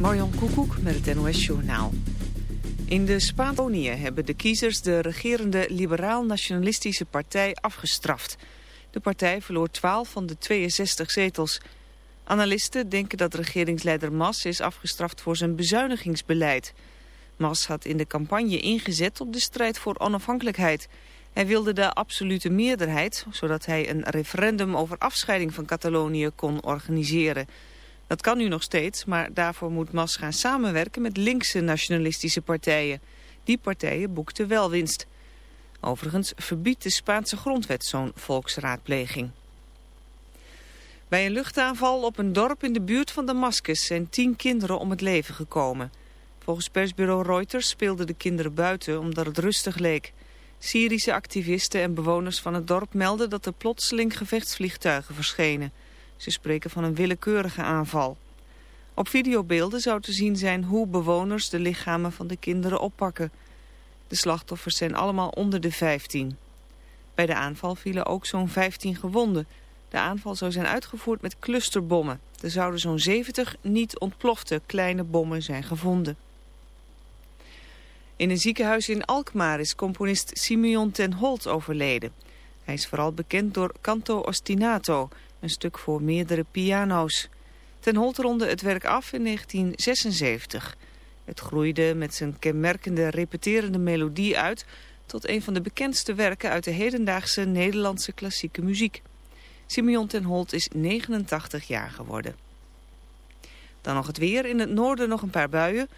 Marjon Koekoek met het NOS Journaal. In de Spaanse hebben de kiezers de regerende liberaal-nationalistische partij afgestraft. De partij verloor 12 van de 62 zetels. Analisten denken dat regeringsleider Mas is afgestraft voor zijn bezuinigingsbeleid. Mas had in de campagne ingezet op de strijd voor onafhankelijkheid. Hij wilde de absolute meerderheid, zodat hij een referendum over afscheiding van Catalonië kon organiseren... Dat kan nu nog steeds, maar daarvoor moet Mas gaan samenwerken met linkse nationalistische partijen. Die partijen boekten wel winst. Overigens verbiedt de Spaanse grondwet zo'n volksraadpleging. Bij een luchtaanval op een dorp in de buurt van Damascus zijn tien kinderen om het leven gekomen. Volgens persbureau Reuters speelden de kinderen buiten omdat het rustig leek. Syrische activisten en bewoners van het dorp melden dat er plotseling gevechtsvliegtuigen verschenen. Ze spreken van een willekeurige aanval. Op videobeelden zou te zien zijn hoe bewoners de lichamen van de kinderen oppakken. De slachtoffers zijn allemaal onder de 15. Bij de aanval vielen ook zo'n 15 gewonden. De aanval zou zijn uitgevoerd met clusterbommen. Er zouden zo'n 70 niet ontplofte kleine bommen zijn gevonden. In een ziekenhuis in Alkmaar is componist Simeon ten Holt overleden. Hij is vooral bekend door Canto Ostinato een stuk voor meerdere piano's. Ten Holt ronde het werk af in 1976. Het groeide met zijn kenmerkende repeterende melodie uit... tot een van de bekendste werken uit de hedendaagse Nederlandse klassieke muziek. Simeon ten Holt is 89 jaar geworden. Dan nog het weer. In het noorden nog een paar buien.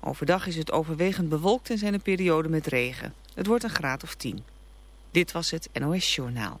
Overdag is het overwegend bewolkt en zijn er perioden met regen. Het wordt een graad of 10. Dit was het NOS Journaal.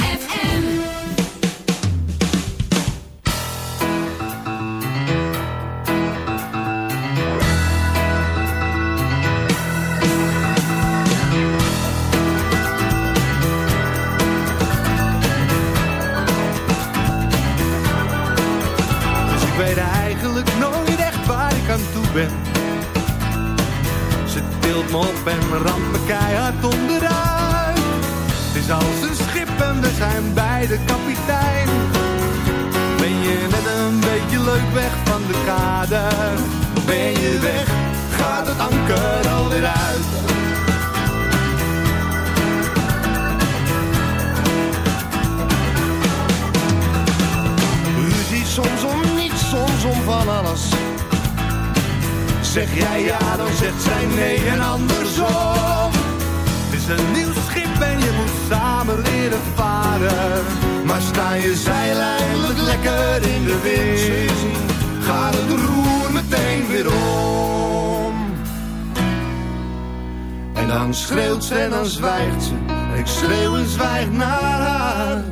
Zwijgt ze. Ik schreeuw en zwijg naar haar.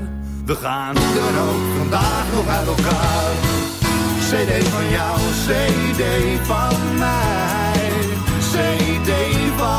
We gaan dan ook vandaag nog uit elkaar. CD van jou, CD van mij. CD van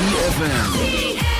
ZFM.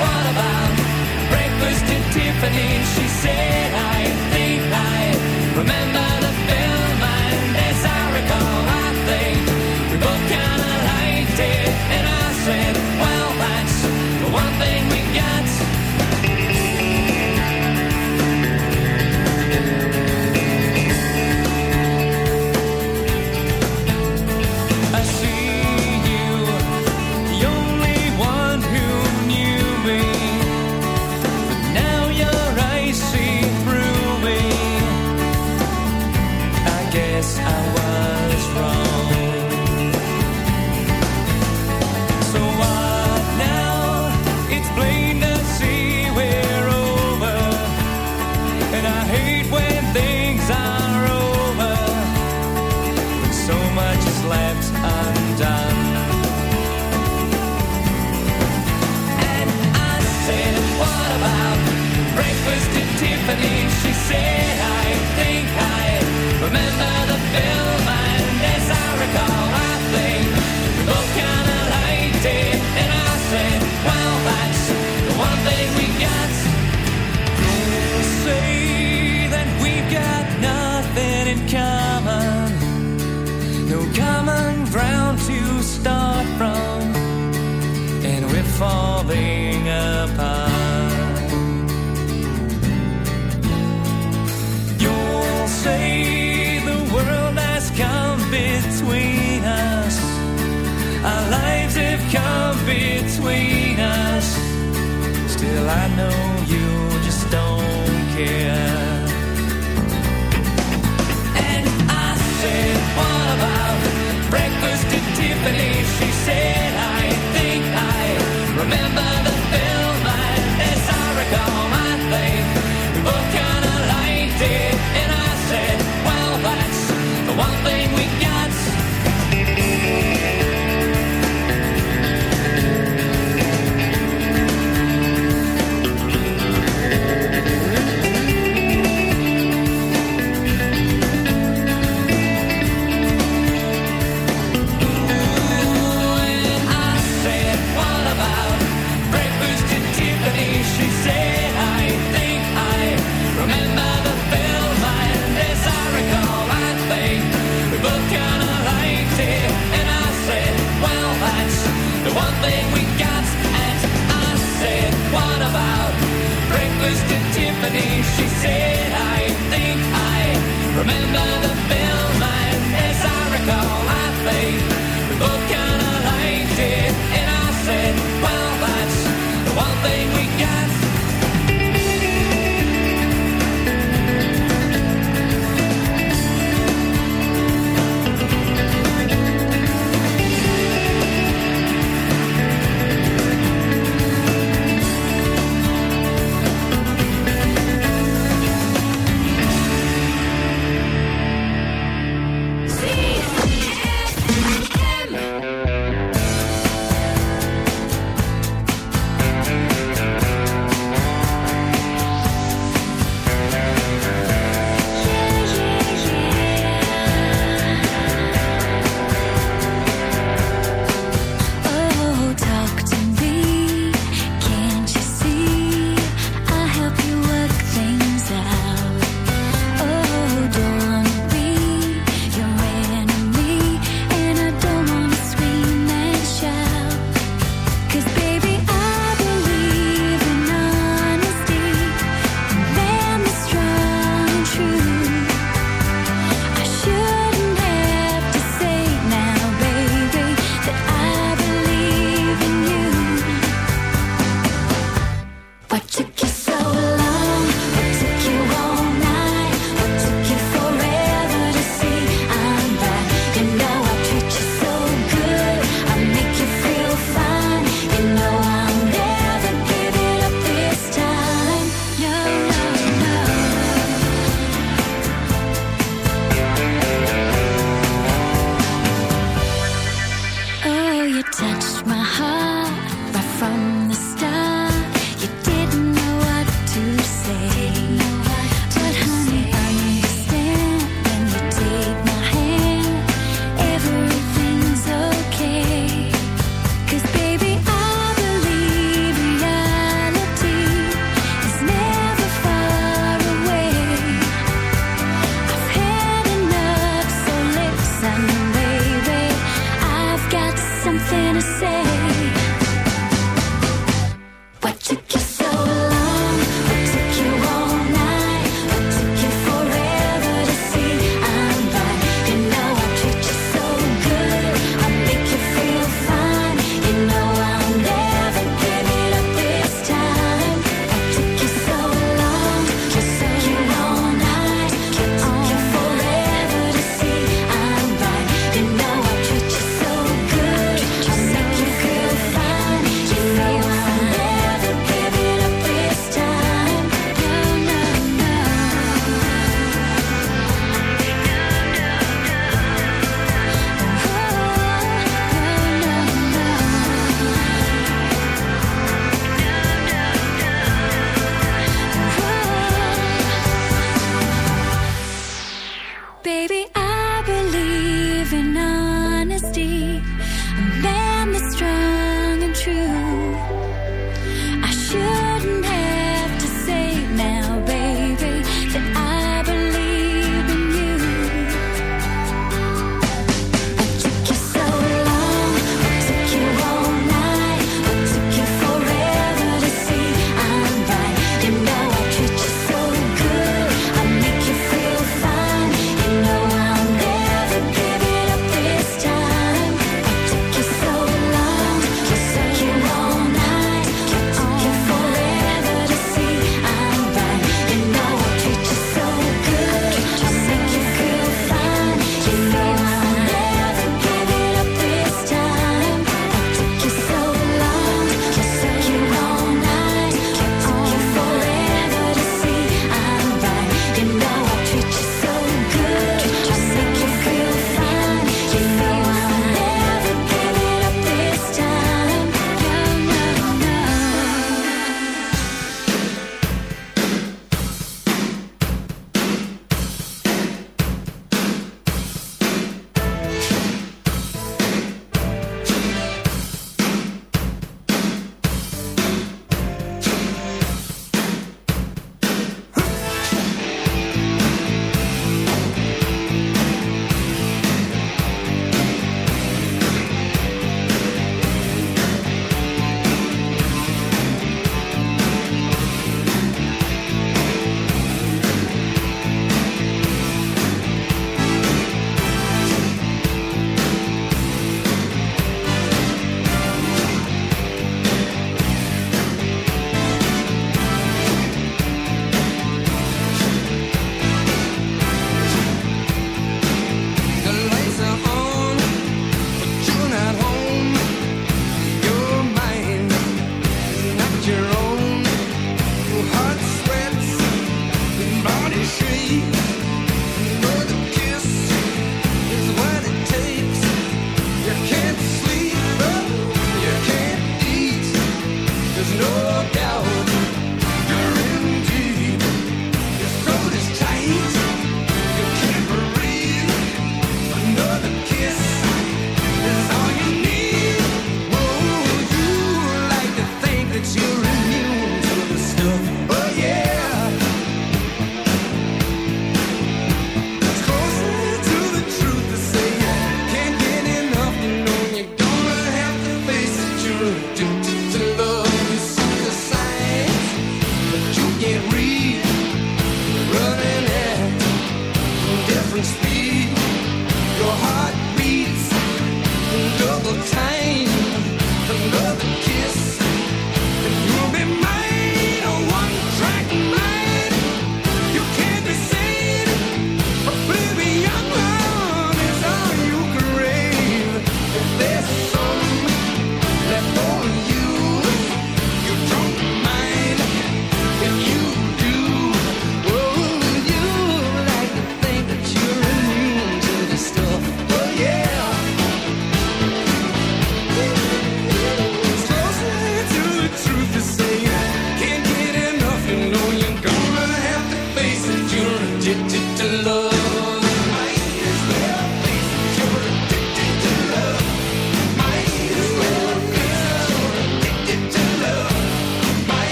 What about breakfast at Tiffany? She said, I think I remember.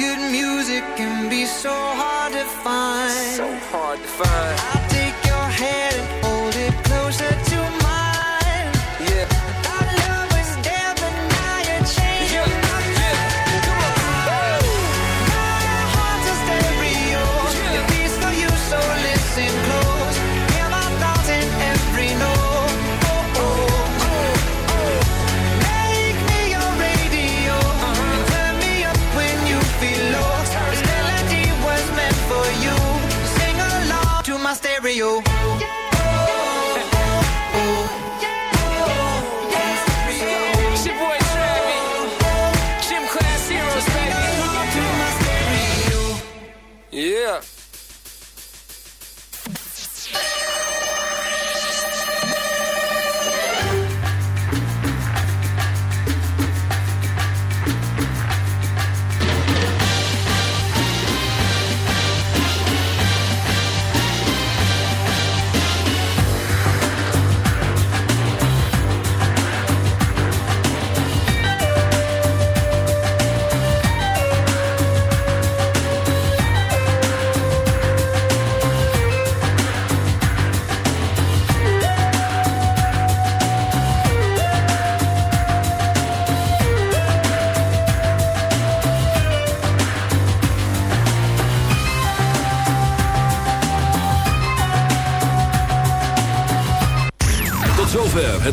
Good music can be so hard to find. So hard to find. I'll take your hand